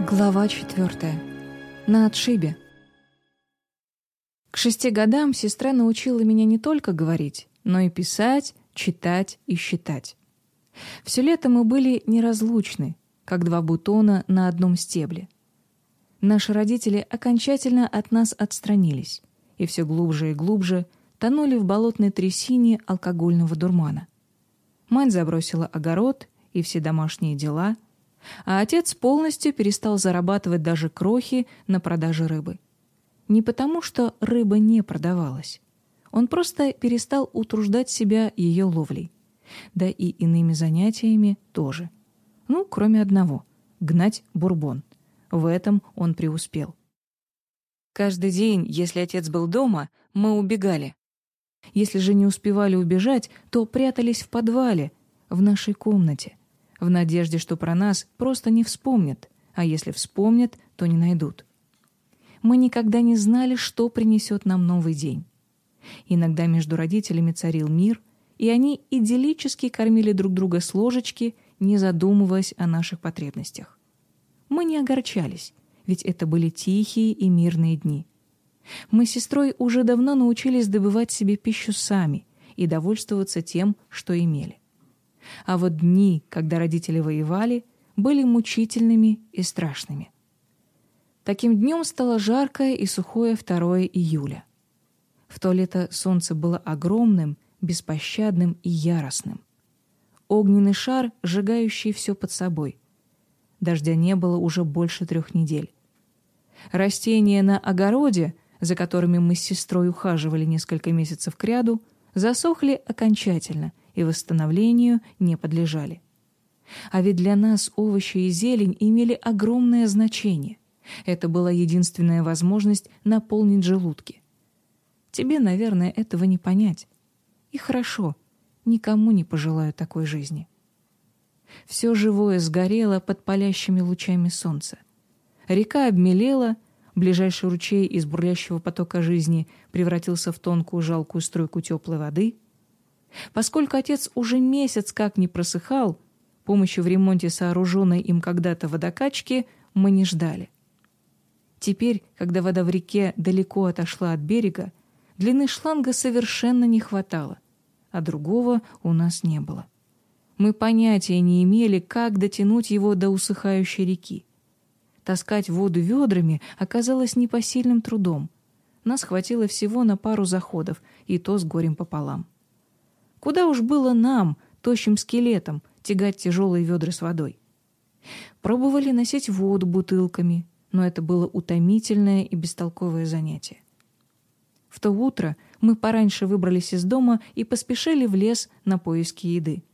Глава четвертая. На отшибе. К шести годам сестра научила меня не только говорить, но и писать, читать и считать. Все лето мы были неразлучны, как два бутона на одном стебле. Наши родители окончательно от нас отстранились и все глубже и глубже тонули в болотной трясине алкогольного дурмана. Мать забросила огород и все домашние дела, а отец полностью перестал зарабатывать даже крохи на продаже рыбы. Не потому, что рыба не продавалась. Он просто перестал утруждать себя ее ловлей. Да и иными занятиями тоже. Ну, кроме одного — гнать бурбон. В этом он преуспел. Каждый день, если отец был дома, мы убегали. Если же не успевали убежать, то прятались в подвале, в нашей комнате, в надежде, что про нас просто не вспомнят, а если вспомнят, то не найдут. Мы никогда не знали, что принесет нам новый день. Иногда между родителями царил мир, и они идиллически кормили друг друга с ложечки, не задумываясь о наших потребностях. Мы не огорчались, ведь это были тихие и мирные дни. Мы с сестрой уже давно научились добывать себе пищу сами и довольствоваться тем, что имели. А вот дни, когда родители воевали, были мучительными и страшными. Таким днем стало жаркое и сухое 2 июля. В то лето солнце было огромным, беспощадным и яростным. Огненный шар, сжигающий все под собой. Дождя не было уже больше трех недель. Растения на огороде, за которыми мы с сестрой ухаживали несколько месяцев кряду, засохли окончательно и восстановлению не подлежали. А ведь для нас овощи и зелень имели огромное значение. Это была единственная возможность наполнить желудки. Тебе, наверное, этого не понять. И хорошо, никому не пожелаю такой жизни. Все живое сгорело под палящими лучами солнца. Река обмелела, ближайший ручей из бурлящего потока жизни превратился в тонкую жалкую струйку теплой воды. Поскольку отец уже месяц как не просыхал, помощи в ремонте сооруженной им когда-то водокачки мы не ждали. Теперь, когда вода в реке далеко отошла от берега, длины шланга совершенно не хватало, а другого у нас не было. Мы понятия не имели, как дотянуть его до усыхающей реки. Таскать воду ведрами оказалось непосильным трудом. Нас хватило всего на пару заходов, и то с горем пополам. Куда уж было нам, тощим скелетом, тягать тяжелые ведра с водой? Пробовали носить воду бутылками, но это было утомительное и бестолковое занятие. В то утро мы пораньше выбрались из дома и поспешили в лес на поиски еды.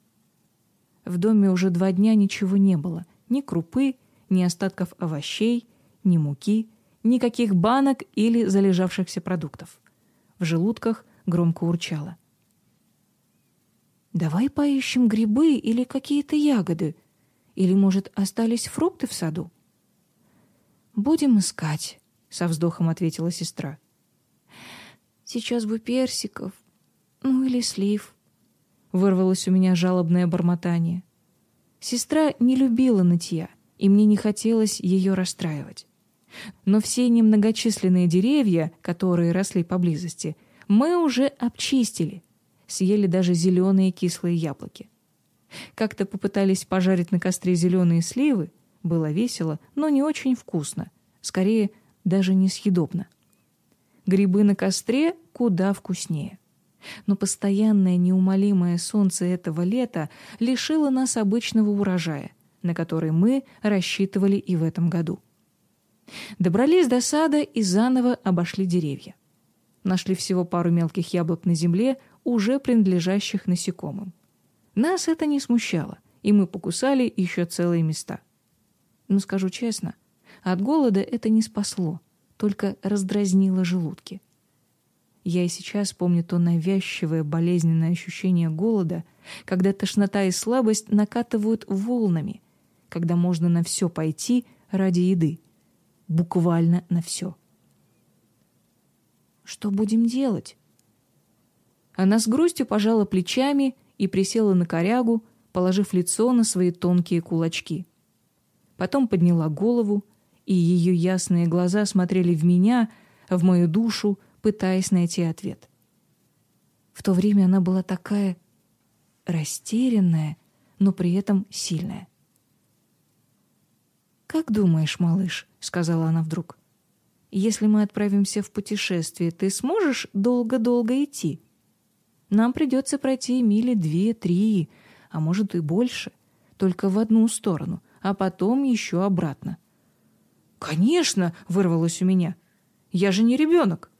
В доме уже два дня ничего не было, ни крупы, ни остатков овощей, ни муки, никаких банок или залежавшихся продуктов. В желудках громко урчало. «Давай поищем грибы или какие-то ягоды. Или, может, остались фрукты в саду?» «Будем искать», — со вздохом ответила сестра. «Сейчас бы персиков, ну или слив», — вырвалось у меня жалобное бормотание. Сестра не любила нытья — и мне не хотелось ее расстраивать. Но все немногочисленные деревья, которые росли поблизости, мы уже обчистили, съели даже зеленые кислые яблоки. Как-то попытались пожарить на костре зеленые сливы, было весело, но не очень вкусно, скорее даже несъедобно. Грибы на костре куда вкуснее. Но постоянное неумолимое солнце этого лета лишило нас обычного урожая — на который мы рассчитывали и в этом году. Добрались до сада и заново обошли деревья. Нашли всего пару мелких яблок на земле, уже принадлежащих насекомым. Нас это не смущало, и мы покусали еще целые места. Но скажу честно, от голода это не спасло, только раздразнило желудки. Я и сейчас помню то навязчивое болезненное ощущение голода, когда тошнота и слабость накатывают волнами, когда можно на все пойти ради еды. Буквально на все. Что будем делать? Она с грустью пожала плечами и присела на корягу, положив лицо на свои тонкие кулачки. Потом подняла голову, и ее ясные глаза смотрели в меня, в мою душу, пытаясь найти ответ. В то время она была такая растерянная, но при этом сильная. «Как думаешь, малыш?» — сказала она вдруг. «Если мы отправимся в путешествие, ты сможешь долго-долго идти? Нам придется пройти мили две-три, а может и больше, только в одну сторону, а потом еще обратно». «Конечно!» — вырвалось у меня. «Я же не ребенок!»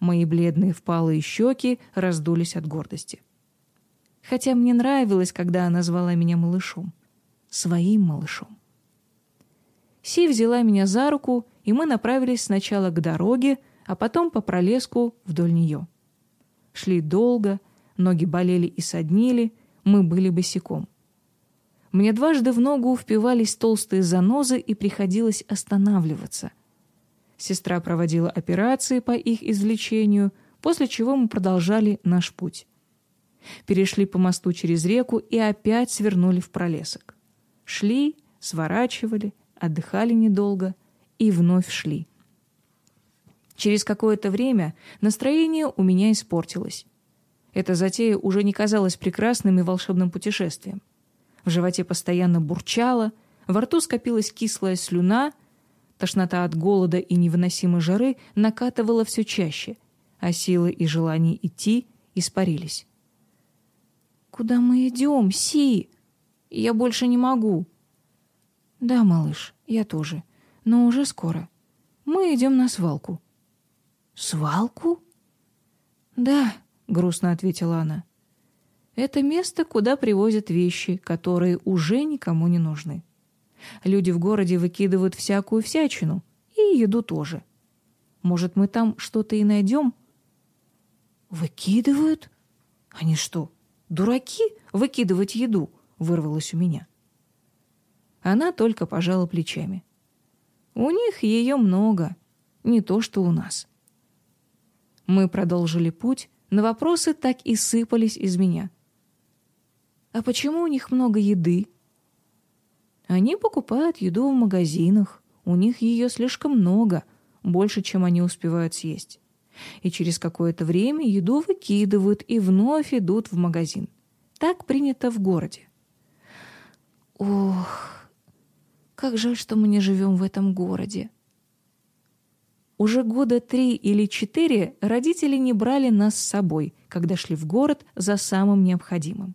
Мои бледные впалые щеки раздулись от гордости. Хотя мне нравилось, когда она звала меня малышом. Своим малышом. Си взяла меня за руку, и мы направились сначала к дороге, а потом по пролеску вдоль нее. Шли долго, ноги болели и соднили, мы были босиком. Мне дважды в ногу впивались толстые занозы, и приходилось останавливаться. Сестра проводила операции по их извлечению, после чего мы продолжали наш путь. Перешли по мосту через реку и опять свернули в пролесок. Шли, сворачивали, отдыхали недолго и вновь шли. Через какое-то время настроение у меня испортилось. Эта затея уже не казалась прекрасным и волшебным путешествием. В животе постоянно бурчало, во рту скопилась кислая слюна, тошнота от голода и невыносимой жары накатывала все чаще, а силы и желание идти испарились. «Куда мы идем, Си? Я больше не могу», «Да, малыш, я тоже. Но уже скоро. Мы идем на свалку». «Свалку?» «Да», — грустно ответила она. «Это место, куда привозят вещи, которые уже никому не нужны. Люди в городе выкидывают всякую всячину, и еду тоже. Может, мы там что-то и найдем?» «Выкидывают? Они что, дураки выкидывать еду?» — вырвалось у меня. Она только пожала плечами. У них ее много, не то что у нас. Мы продолжили путь, но вопросы так и сыпались из меня. А почему у них много еды? Они покупают еду в магазинах, у них ее слишком много, больше, чем они успевают съесть. И через какое-то время еду выкидывают и вновь идут в магазин. Так принято в городе. Ох, как жаль, что мы не живем в этом городе. Уже года три или четыре родители не брали нас с собой, когда шли в город за самым необходимым.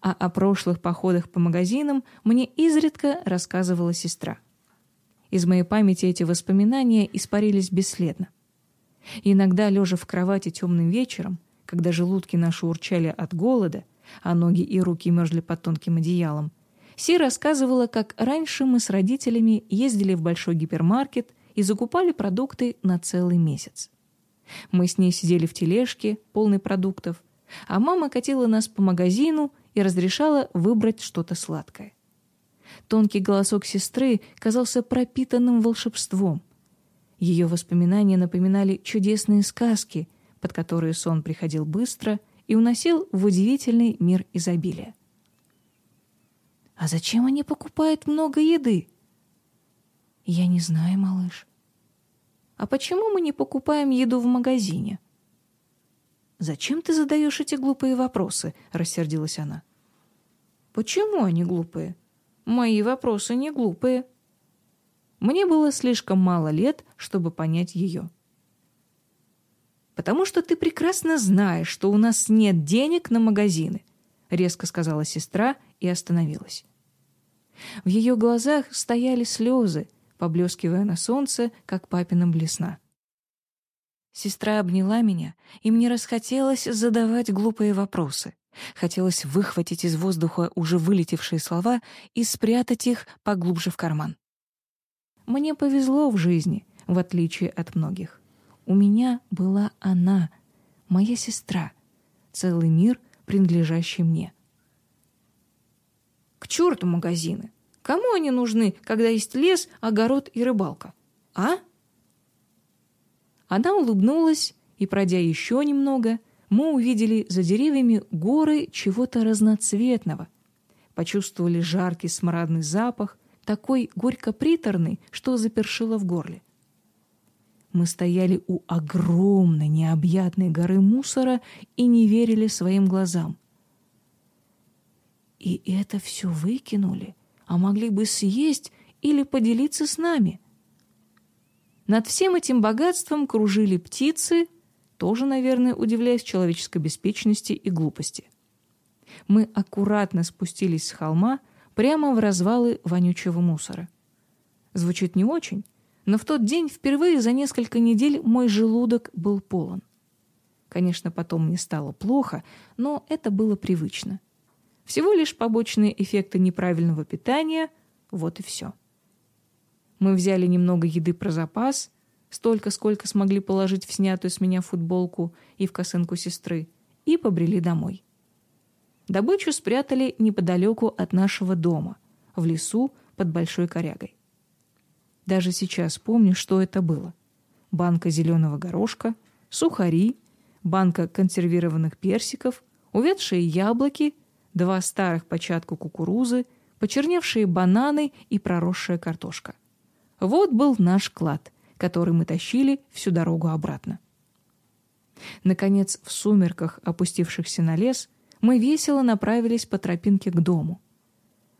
А о прошлых походах по магазинам мне изредка рассказывала сестра. Из моей памяти эти воспоминания испарились бесследно. Иногда, лежа в кровати темным вечером, когда желудки наши урчали от голода, а ноги и руки мерзли под тонким одеялом, Си рассказывала, как раньше мы с родителями ездили в большой гипермаркет и закупали продукты на целый месяц. Мы с ней сидели в тележке, полной продуктов, а мама катила нас по магазину и разрешала выбрать что-то сладкое. Тонкий голосок сестры казался пропитанным волшебством. Ее воспоминания напоминали чудесные сказки, под которые сон приходил быстро и уносил в удивительный мир изобилия. А зачем они покупают много еды? Я не знаю, малыш. А почему мы не покупаем еду в магазине? Зачем ты задаешь эти глупые вопросы? Рассердилась она. Почему они глупые? Мои вопросы не глупые. Мне было слишком мало лет, чтобы понять ее. «Потому что ты прекрасно знаешь, что у нас нет денег на магазины», — резко сказала сестра и остановилась. В ее глазах стояли слезы, поблескивая на солнце, как папина блесна. Сестра обняла меня, и мне расхотелось задавать глупые вопросы. Хотелось выхватить из воздуха уже вылетевшие слова и спрятать их поглубже в карман. Мне повезло в жизни, в отличие от многих. У меня была она, моя сестра, целый мир, принадлежащий мне. К черту магазины! Кому они нужны, когда есть лес, огород и рыбалка? А? Она улыбнулась, и, пройдя еще немного, мы увидели за деревьями горы чего-то разноцветного. Почувствовали жаркий смрадный запах, такой горько-приторный, что запершило в горле. Мы стояли у огромной необъятной горы мусора и не верили своим глазам. И это все выкинули, а могли бы съесть или поделиться с нами. Над всем этим богатством кружили птицы, тоже, наверное, удивляясь человеческой беспечности и глупости. Мы аккуратно спустились с холма прямо в развалы вонючего мусора. Звучит не очень, но в тот день впервые за несколько недель мой желудок был полон. Конечно, потом мне стало плохо, но это было привычно. Всего лишь побочные эффекты неправильного питания, вот и все. Мы взяли немного еды про запас, столько, сколько смогли положить в снятую с меня футболку и в косынку сестры, и побрели домой. Добычу спрятали неподалеку от нашего дома, в лесу под большой корягой. Даже сейчас помню, что это было. Банка зеленого горошка, сухари, банка консервированных персиков, увядшие яблоки, два старых початку кукурузы, почерневшие бананы и проросшая картошка. Вот был наш клад, который мы тащили всю дорогу обратно. Наконец, в сумерках, опустившихся на лес, мы весело направились по тропинке к дому.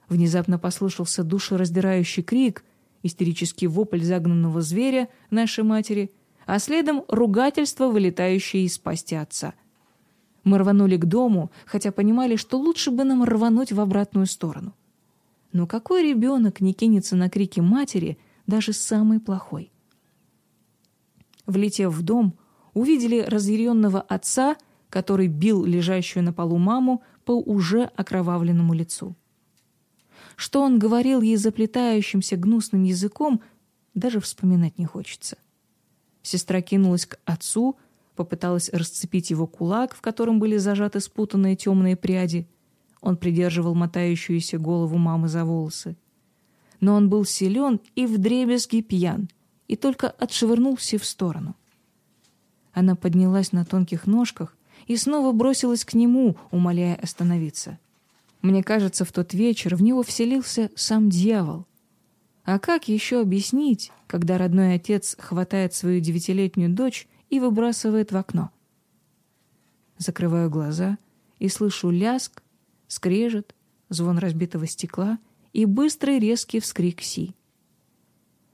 Внезапно послышался душераздирающий крик — истерический вопль загнанного зверя нашей матери, а следом ругательство, вылетающее из пасти отца. Мы рванули к дому, хотя понимали, что лучше бы нам рвануть в обратную сторону. Но какой ребенок не кинется на крики матери, даже самый плохой? Влетев в дом, увидели разъяренного отца, который бил лежащую на полу маму по уже окровавленному лицу. Что он говорил ей заплетающимся гнусным языком, даже вспоминать не хочется. Сестра кинулась к отцу, попыталась расцепить его кулак, в котором были зажаты спутанные темные пряди. Он придерживал мотающуюся голову мамы за волосы. Но он был силен и вдребезги пьян, и только отшвырнулся в сторону. Она поднялась на тонких ножках и снова бросилась к нему, умоляя остановиться. Мне кажется, в тот вечер в него вселился сам дьявол. А как еще объяснить, когда родной отец хватает свою девятилетнюю дочь и выбрасывает в окно? Закрываю глаза и слышу ляск, скрежет, звон разбитого стекла и быстрый резкий вскрик Си.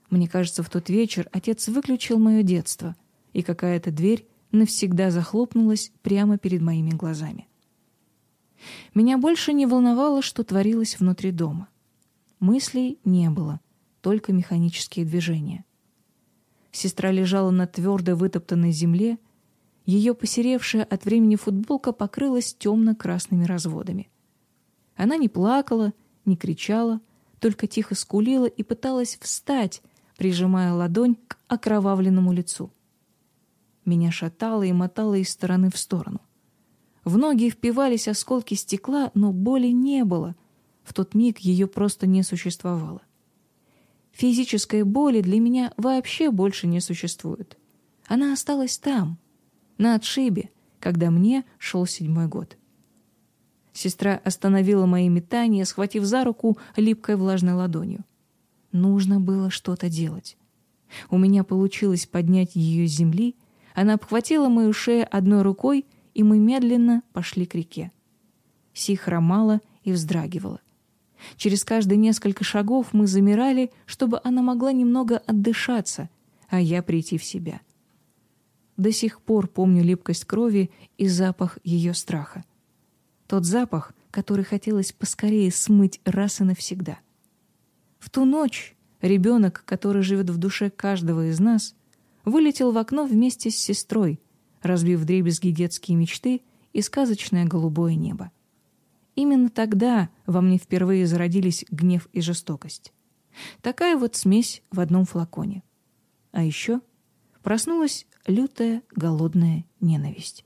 Мне кажется, в тот вечер отец выключил мое детство, и какая-то дверь навсегда захлопнулась прямо перед моими глазами. Меня больше не волновало, что творилось внутри дома. Мыслей не было, только механические движения. Сестра лежала на твердой вытоптанной земле, ее посеревшая от времени футболка покрылась темно-красными разводами. Она не плакала, не кричала, только тихо скулила и пыталась встать, прижимая ладонь к окровавленному лицу. Меня шатало и мотало из стороны в сторону. В ноги впивались осколки стекла, но боли не было. В тот миг ее просто не существовало. Физической боли для меня вообще больше не существует. Она осталась там, на отшибе, когда мне шел седьмой год. Сестра остановила мои метания, схватив за руку липкой влажной ладонью. Нужно было что-то делать. У меня получилось поднять ее с земли, она обхватила мою шею одной рукой и мы медленно пошли к реке. Си хромала и вздрагивала. Через каждые несколько шагов мы замирали, чтобы она могла немного отдышаться, а я прийти в себя. До сих пор помню липкость крови и запах ее страха. Тот запах, который хотелось поскорее смыть раз и навсегда. В ту ночь ребенок, который живет в душе каждого из нас, вылетел в окно вместе с сестрой — разбив вдребезги детские мечты и сказочное голубое небо. Именно тогда во мне впервые зародились гнев и жестокость. Такая вот смесь в одном флаконе. А еще проснулась лютая голодная ненависть.